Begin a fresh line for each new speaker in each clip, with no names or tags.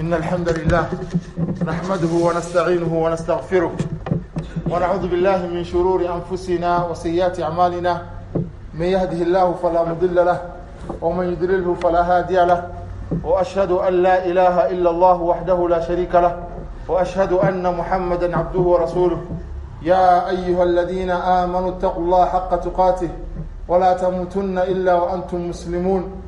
إن الحمد لله نحمده ونستعينه ونستغفره ونعوذ بالله من شرور أنفسنا وسيئات أعمالنا. من يهده الله فلا مضل له ومن يضلله فلا هادي له وأشهد أن لا إله إلا الله وحده لا شريك له وأشهد أن محمدا عبده ورسوله. يا أيها الذين آمنوا اتقوا الله حق تقاته ولا تموتن إلا وأنتم مسلمون.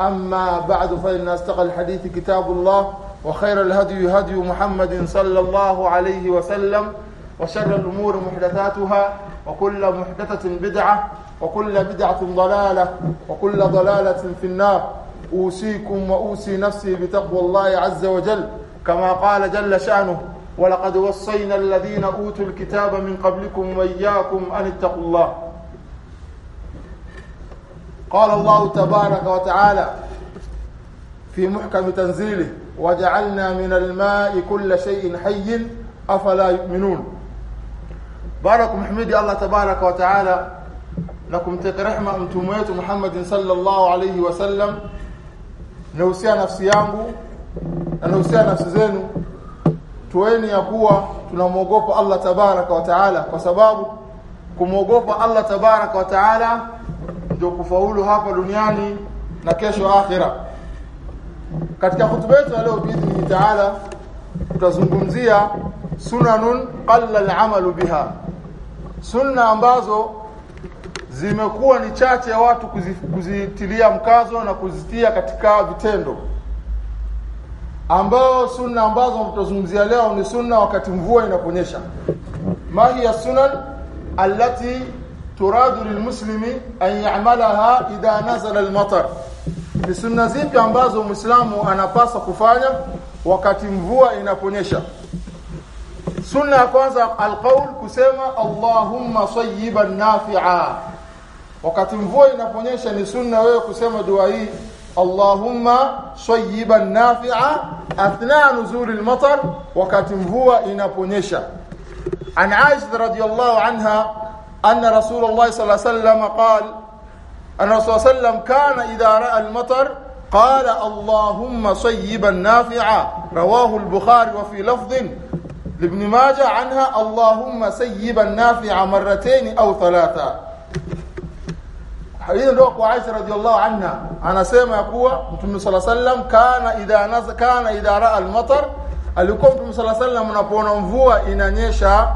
أما بعد فإن أستقى الحديث كتاب الله وخير الهدي هدي محمد صلى الله عليه وسلم وشر الأمور محدثاتها وكل محدثة بدعة وكل بدعة ضلالة وكل ضلالة في النار. أوصيكم وأوصي نفسي بتقوى الله عز وجل كما قال جل شأنه ولقد وصينا الذين أوتوا الكتاب من قبلكم وإياكم أن اتقوا الله قال الله تبارك وتعالى في محكم تنزيله وجعلنا من الماء كل شيء حي أفلا يؤمنون. بارك محمد الله تبارك وتعالى لكم تكرحمة متوميت محمد صلى الله عليه وسلم. nausia nafsi yangu na nausia nafsi zenu tueni ya kuwa tunamwogopa Allah tabaraka wa taala kwa sababu kumwogopa Allah wa taala ndio kufaulu hapa duniani na kesho akhira katika hutuba yetu leo biidhni taala tutazungumzia sunanun qalla al-amalu biha. Sunna ambazo zimekuwa ni chache watu kuzitilia mkazo na kuzitia katika vitendo. Ambao sunna ambazo tutazungumzia leo ni sunna wakati mvua inaponyesha. Ma hiya sunan allati turadu lilmuslimi an ya'malaha idha nazala almatar. Ni sunna zipi ambazo muislamu anapaswa kufanya wakati mvua inaponyesha? Sunna ya kwanza alqaul kusema allahumma sayyiban nafi'a. Wakati mvua inaponyesha ni sunna wewe kusema dua hii Allahumma sayyiban nafi'a athna nuzul al-matar wakati mvua inaponyesha. An Aisha radhiyallahu anha أن رسول الله صلى الله عليه وسلم قال أن رسول الله صلى الله عليه وسلم كان إذا رأى المطر قال اللهم صيبا نافعا. رواه البخاري وفي لفظ لابن ماجه عنها اللهم صيبا نافعا مرتين أو ثلاثة. حديث روح عائشة رضي الله عنها. أنا سيما يقوى صلى الله عليه وسلم كان إذا نز... كان إذا رأى المطر. ألكم صلى الله عليه وسلم salam unapoona إن نيشا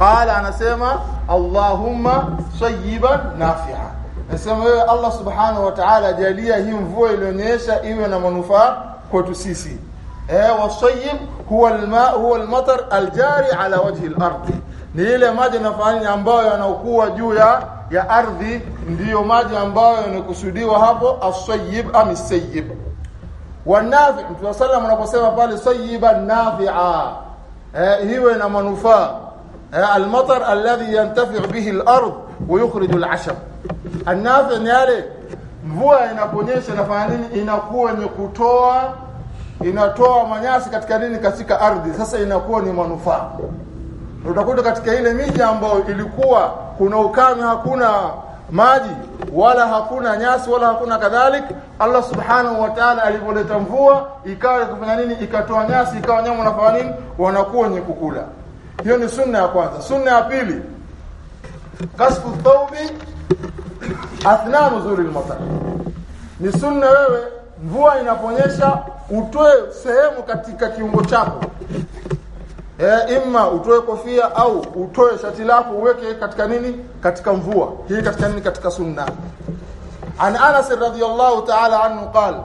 qala anasema Allahumma sayyiban nafi'a. Nasema wewe Allah subhanahu wa ta'ala jalia hii mvua ilionyesha iwe na manufaa kwetu sisi. Eh wasayyib huwa alma huwa almatar aljari ala wajhi al-ardh ni ile maji nafani ambayo yanaokuwa juu ya ya ardhi ndiyo maji ambayo yanakusudiwa hapo as-sayyib wanafi mtume sallam anaposema pale sayyiban nafi'a. Eh hiwe na manufaa eh الذي ينتفع به الأرض ويخرج العشب. الناس ni yale mvua inaponyesha inafanya nini? Inakuwa ni kutoa inatoa manyasi katika nini? Katika ardhi. Sasa inakuwa ni manufaa. Utakuta katika ile miji ambayo ilikuwa kuna ukame hakuna maji wala hakuna nyasi wala hakuna kadhalik Allah subhanahu wa ta'ala alipoleta mvua ikawa kufanya nini? Ikatoa nyasi ikawa nyama wanafanya nini? Wanakuwa ni kukula hiyo ni sunna ya kwanza. Sunna ya pili kasfu thawbi athna nuzuri al-matar. Ni sunna wewe mvua inaponyesha utoe sehemu katika kiungo chako. Eh imma utoe kofia au utoe shati lako uweke katika nini? Katika mvua. Hii katika nini? Katika sunna. An Anas radhiyallahu ta'ala anhu qala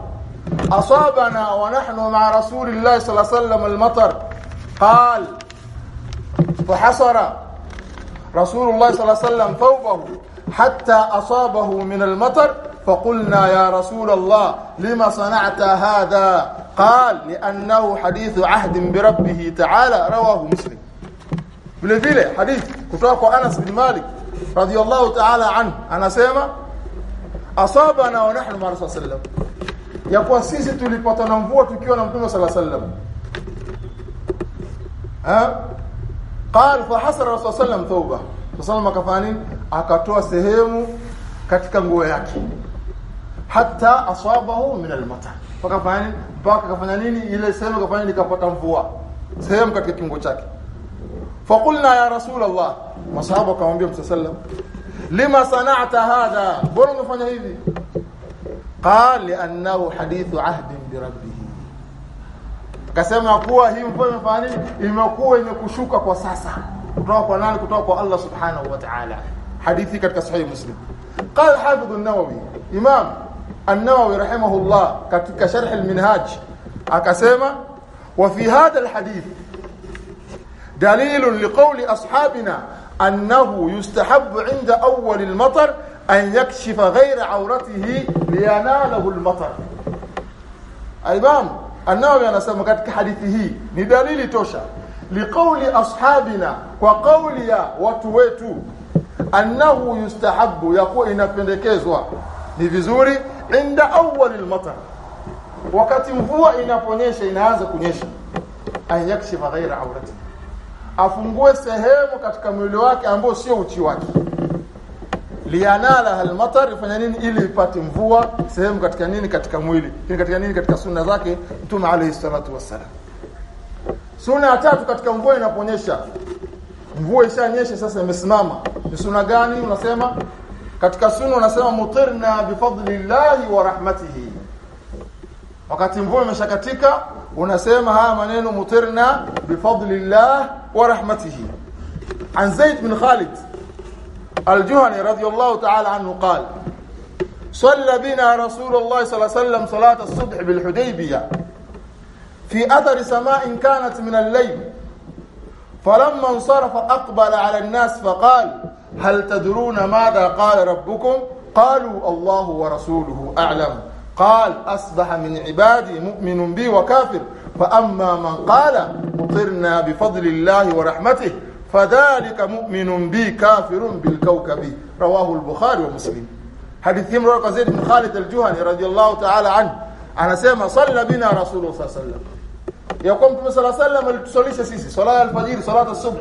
asabana wa nahnu ma'a rasulillahi sallallahu alayhi wasallam al-matar. Qala فحصر رسول الله صلى الله عليه وسلم ثوبه حتى أصابه من المطر فقلنا يا رسول الله لما صنعت هذا قال لانه حديث عهد بربه تعالى رواه مسلم vile vile hadithi kutoka kwa Anas bin Malik radhiyallahu ta'ala anhu anasema asabana wa nahnu ma rasul sallam ya kwa sisi tulipata na mvua tukiwa na mtume sallallahu alaihi wasallam qal fa hasara rasul sallam thawba sallam akafanya nini? Akatoa sehemu katika nguo yake. Hata aswabahu min almata. Fakafanya mpaka kafanya nini? Ile sehemu kafanya nikapata mvua. Sehemu katika kingo chake. Faqulna ya rasul allah. Masahaba akamwambia mtume sallam lima sana'ta hadha? Bora umefanya hivi? Qal li'annahu hadithu ahdin bi rabbi akasema kuwa hii mvua imefanya nini imekuwa imekushuka kwa sasa kutoka kwa nani kutoka kwa Allah subhanahu wa ta'ala hadithi katika sahih muslim قال حافظ النووي امام النووي رحمه الله katika sharh al-minhaj akasema وفي هذا الحديث دليل لقول اصحابنا انه يستحب عند اول المطر ان يكشف غير عورته ليناله المطر امام Anawi anasema katika hadithi hii ni dalili tosha liqauli ashabina kwa kauli ya watu wetu annahu yustahabu yakuwa inapendekezwa. Ni vizuri inda awwalil matar wakati mvua inaponyesha inaanza kunyesha. Ayakshifa ghaira awrati afungue sehemu katika mwili wake ambao sio uchi wake lianala almatar ifanya nini ili ipate mvua sehemu katika nini katika mwili? Ni katika nini? Katika sunna zake mtume alayhi salatu wassalam. Sunna ya tatu katika mvua inaponyesha. Mvua ishanyesha sasa imesimama. Ni sunna gani unasema? Katika sunna unasema mutirna bifadlillahi wa rahmatihi. Wakati mvua imeshakatika unasema haya maneno mutirna bifadlillah wa rahmatihi. An zaid bin khalid الجهني رضي الله تعالى عنه قال صلى بنا رسول الله صلى الله عليه وسلم صلاة الصبح بالحديبية في أثر سماء كانت من الليل. فلما انصرف أقبل على الناس فقال هل تدرون ماذا قال ربكم؟ قالوا الله ورسوله أعلم. قال أصبح من عبادي مؤمن بي وكافر. فأما من قال مطرنا بفضل الله ورحمته. fadhalika mu'minun bi kafirun bil kawkabi. Rawahu al-bukhari wa muslim. Hadithi mro kwa zaid bin khalid al-juhani radiyallahu ta'ala anhu. Anasema salla bina rasulullah sallallahu alayhi wasallam yakuwa sallallahu alayhi wasallam alitusalisha sisi sala ya alfajiri salata as-subh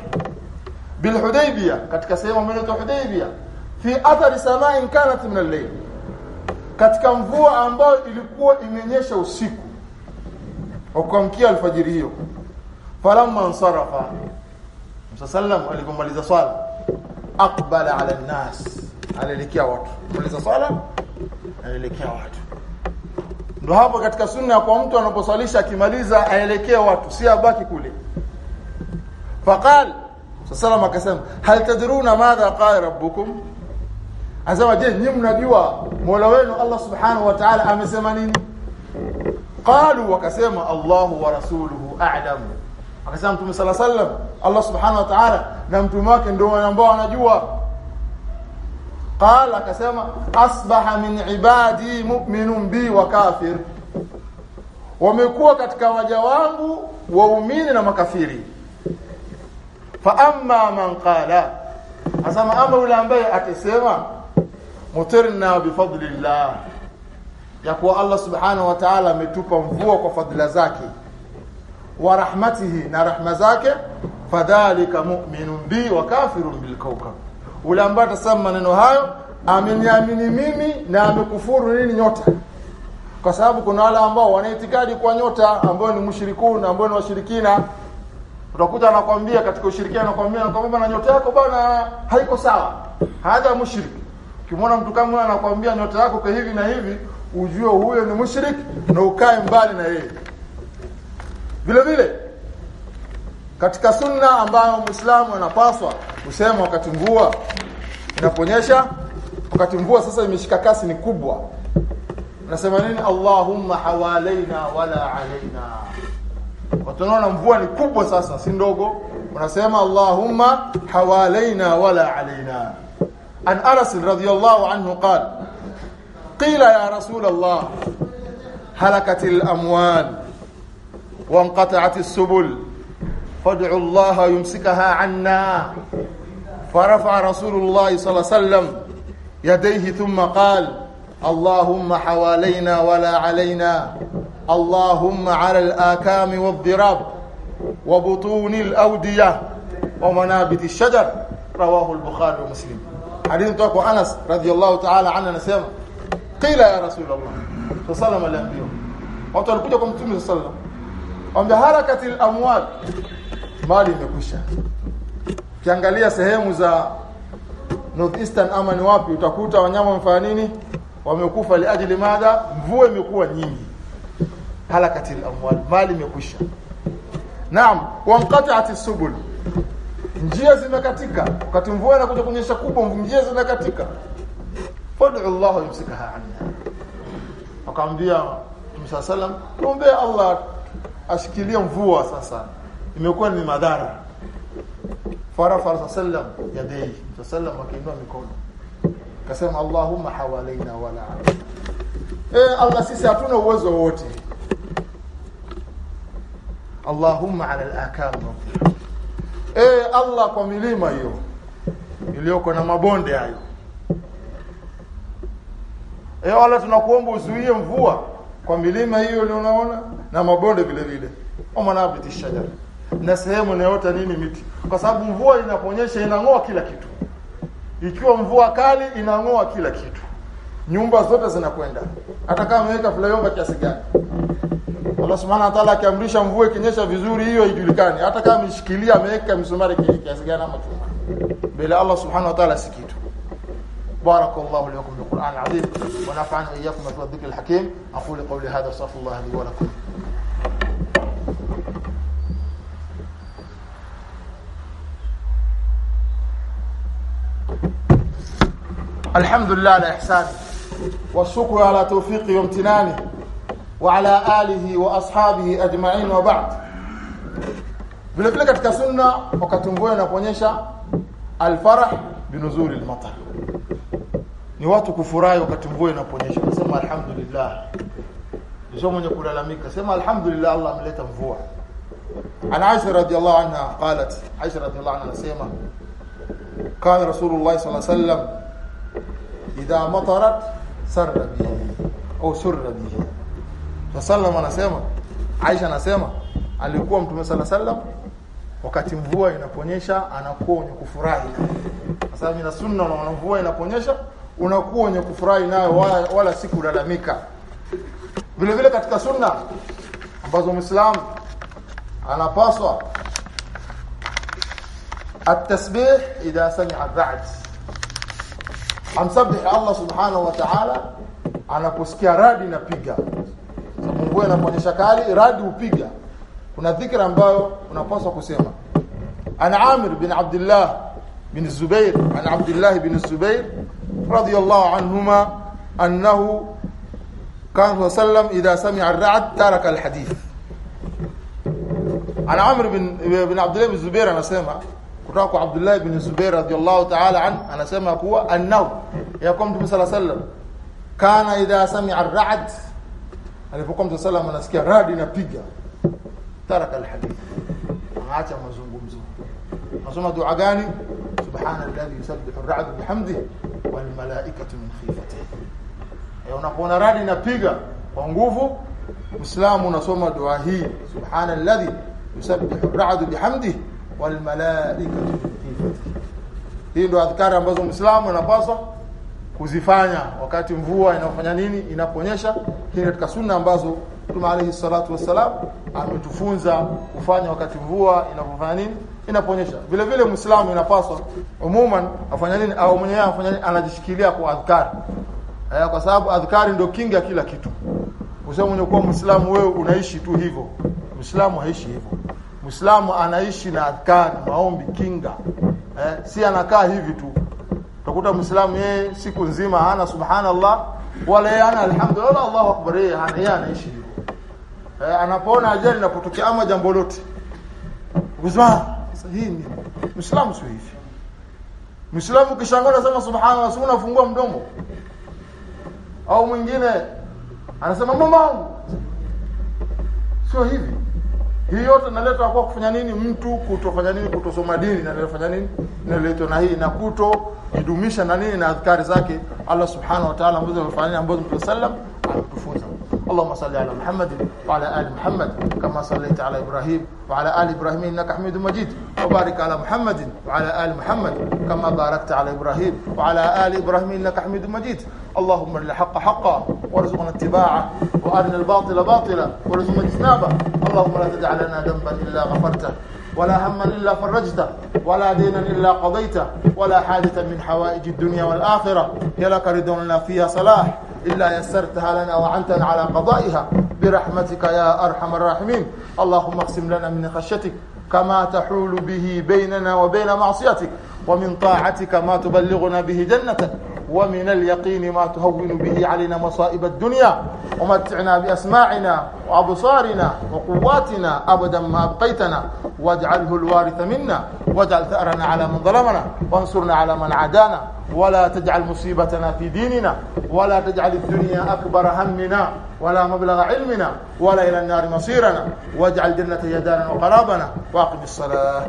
bil hudaybiyah katika sehemu inaitwa hudaybiyah fi athari sama'in kanat min al-layl. Katika mvua ambayo ilikuwa imenyesha usiku wa alfajiri hiyo. Falamma ansarafa msallam alipomaliza swala aqbala ala an-nas alielekea watu. Maliza swala alielekea watu. Ndio hapo katika sunna kwa mtu anaposalisha akimaliza aelekee watu si abaki kule. Faqal sallam akasema hal tadruna madha qala rabbukum? Asema je nyinyi mnajua Mola wenu Allah subhanahu wa ta'ala amesema nini? Qalu wakasema Allahu wa rasuluhu a'lam. Akasema mtume sala sallam Allah subhanahu wa ta'ala na mtume wake ndio ambao anajua qala akasema asbaha min ibadi mu'minun bi wa kafir. Wamekuwa katika waja wangu waumini na makafiri. Fa amma man qala asama ama yule ambaye akisema mutirna bifadlillah ya kuwa Allah subhanahu wa ta'ala ametupa mvua kwa fadhila zake wa rahmatihi na rahma zake fadhalika mu'minun bi wa kafirun bil kawkab. Ule ambaye atasema maneno hayo ameniamini mimi na amekufuru nini nyota. Kwa sababu kuna wale ambao wanaitikadi kwa nyota ambao ni mushrikuna ambao ni washirikina. Utakuta anakwambia katika ushirikiano anakwambia anakwambia na nyota yako bwana haiko sawa. Hadha mushrik. Ukimwona mtu kama huyo anakwambia nyota yako kwa hivi na hivi ujue huyo ni mushrik na ukae mbali na yeye. Vile vile katika sunna ambayo muislamu anapaswa kusema wakati mvua inaponyesha wakati mvua sasa imeshika kasi ni kubwa nasema nini Allahumma hawalaina wala alaina watunaona mvua ni kubwa sasa si ndogo unasema Allahumma hawalaina wala alaina an Anas radhiyallahu anhu qala qila ya rasul Allah halakatil amwal وانقطعت السبل فادعوا الله يمسكها عنا. فرفع رسول الله صلى الله عليه وسلم يديه ثم قال اللهم حوالينا ولا علينا. اللهم على الآكام والضراب وبطون الأودية ومنابت الشجر. رواه البخاري ومسلم. حديث توقع أنس رضي الله تعالى عنه نسيما قيل يا رسول الله صلى الله عليه وسلم watu walikuja kwa mtume sallallahu alaihi mali imekwisha. Ukiangalia sehemu za northeastern ama ni wapi utakuta wanyama wamefanya nini? Wamekufa liajili madha mvua imekuwa nyingi. Halakati al-amwal mali imekwisha. Naam wanqata'at as-subul njia zimekatika. Wakati mvua inakuja kunyesha kubwa njia zinakatika fad'u Allah yumsikaha anna akamwambia Musa sallam tuombe Allah ashikilie mvua sasa imekuwa ni madhara. Farafa sallam yadai sallam akiinua mikono. Akasema Allahumma hawalaina wala eh Allah sisi hatuna uwezo wote Allahumma ala al-akam eh Allah kwa milima hiyo iliyoko na mabonde hayo. Eh wala tunakuomba uzuie mvua kwa milima hiyo unaona na mabonde vile vile. Omanabiti shajara na sehemu inayoota nini miti kwa sababu mvua inaponyesha inangoa kila kitu ikiwa mvua kali inangoa kila kitu nyumba zote zinakwenda hata kama ameweka flyover kiasi gani Allah subhanahu wa ta'ala akiamrisha mvua ikinyesha vizuri hiyo ijulikane hata kama ameshikilia ameweka misumari kiasi gani ama chuma bila Allah subhanahu wa ta'ala si kitu بارك الله لكم بالقرآن العظيم ونفعني إياكم بالذكر الحكيم أقول قولي هذا استغفر الله لي ولكم الحمد لله على إحسانه والشكر على توفيقه وامتنانه وعلى آله وأصحابه أجمعين وبعد vile vile katika sunna wakati mvua inaponyesha alfarah binuzuli almatar ni watu kufurahi wakati mvua inaponyesha nasema alhamdulillah sio mwenye kulalamika sema alhamdulillah Allah ameleta mvua ana Aisha radhiallahu anha qalat Aisha radhiallahu anha nasema كان رسول الله صلى الله عليه وسلم إذا مطرت سر به أو سر به فسلم anasema Aisha anasema alikuwa mtume صلى الله عليه وسلم wakati mvua inaponyesha anakuwa mwenye kufurahi kwa sababu ina sunna na mvua inaponyesha unakuwa mwenye kufurahi nayo wala, wala si kulalamika vile vile katika sunna ambazo muislamu anapaswa التسبيح إذا سمع الرعد amsabihi Allah subhanahu wa ta'ala anaposikia radi inapiga sababu mvua inaponyesha kali radi upiga kuna dhikra ambayo unapaswa kusema ana Amir bin Abdullah bin Zubair an Abdullah bin Zubair radiyallahu anhuma annahu كان صلى الله عليه وسلم إذا سمع الرعد ترك الحديث عن عمرو بن بن عبد الله بن الزبير anasema kutoka kwa Abdullah ibn Zubair radhiyallahu ta'ala an anasema kuwa annahu yakum tu sallallahu kana idha sami'a ar-ra'd alipokuwa mtu sallallahu anasikia radi inapiga. Taraka al-hadith. Acha mazungumzo. Nasoma dua gani? Subhana alladhi yusabbihu ar-ra'd bihamdihi wal malaikatu min khifatihi. Ya unapoona radi inapiga kwa nguvu Muislamu unasoma dua hii. Subhana alladhi yusabbihu ar-ra'd bihamdihi wal malaikatu min hii ndio adhkari ambazo Muislamu anapaswa kuzifanya wakati mvua inafanya nini inaponyesha. Hii katika sunna ambazo Mtume alayhi salatu والسلام ametufunza kufanya wakati mvua inapofanya nini inaponyesha. Vile vile muislamu inapaswa umuman afanya nini au mwenyewe afanya nini anajishikilia kwa adhkari. Eh, kwa sababu adhkari ndio kinga kila kitu. Useme mwenye kuwa muislamu wewe unaishi tu hivyo. Muislamu haishi hivyo muislamu anaishi na adhkari maombi kinga. Eh, si anakaa hivi tu. Utakuta muislamu yeye siku nzima hana subhanallah wala yeye hana alhamdulillah Allahu akbar yeye anaishi hivyo eh, anapoona ajali inapotokea ama jambo lote kuzwa sasa hii ni muislamu sio hivi. Muislamu kishangaa anasema subhanallah si unafungua mdomo? Au mwingine anasema mama wangu. Sio hivi hii yote inaletwa kwa kufanya nini mtu kutofanya nini kutosoma dini na inafanya nini inaletwa na hii na kuto jidumisha na nini na adhkari zake Allah subhanahu wa ta'ala ambazo amefanya ambazo Mtume sallam alitufunza اللهم صل على محمد وعلى ال محمد كما صليت على ابراهيم وعلى ال ابراهيم انك حميد مجيد وبارك على محمد وعلى ال محمد كما باركت على ابراهيم وعلى ال ابراهيم انك حميد مجيد اللهم ارنا الحق حقا وارزقنا اتباعه وارنا الباطل باطلا وارزقنا اجتنابه. اللهم لا تدع لنا ذنبا إلا غفرته ولا هما إلا فرجته ولا دينا إلا قضيته ولا حاجة من حوائج الدنيا والآخرة. هي لك رضا لنا فيها صلاح. إلا يسرتها لنا وعنتنا على قضائها. برحمتك يا أرحم الراحمين. اللهم اقسم لنا من خشيتك كما تحول به بيننا وبين معصيتك ومن طاعتك ما تبلغنا به جنتك. ومن اليقين ما تهون به علينا مصائب الدنيا. ومتعنا بأسماعنا وأبصارنا وقواتنا أبدا ما أبقيتنا. واجعله الوارث منا. واجعل ثأرنا على من ظلمنا. وانصرنا على من عادانا. ولا تجعل مصيبتنا في ديننا. ولا تجعل الدنيا أكبر همنا. ولا مبلغ علمنا. ولا إلى النار مصيرنا. واجعل جنة يدانا وقرابنا. وأقم الصلاة.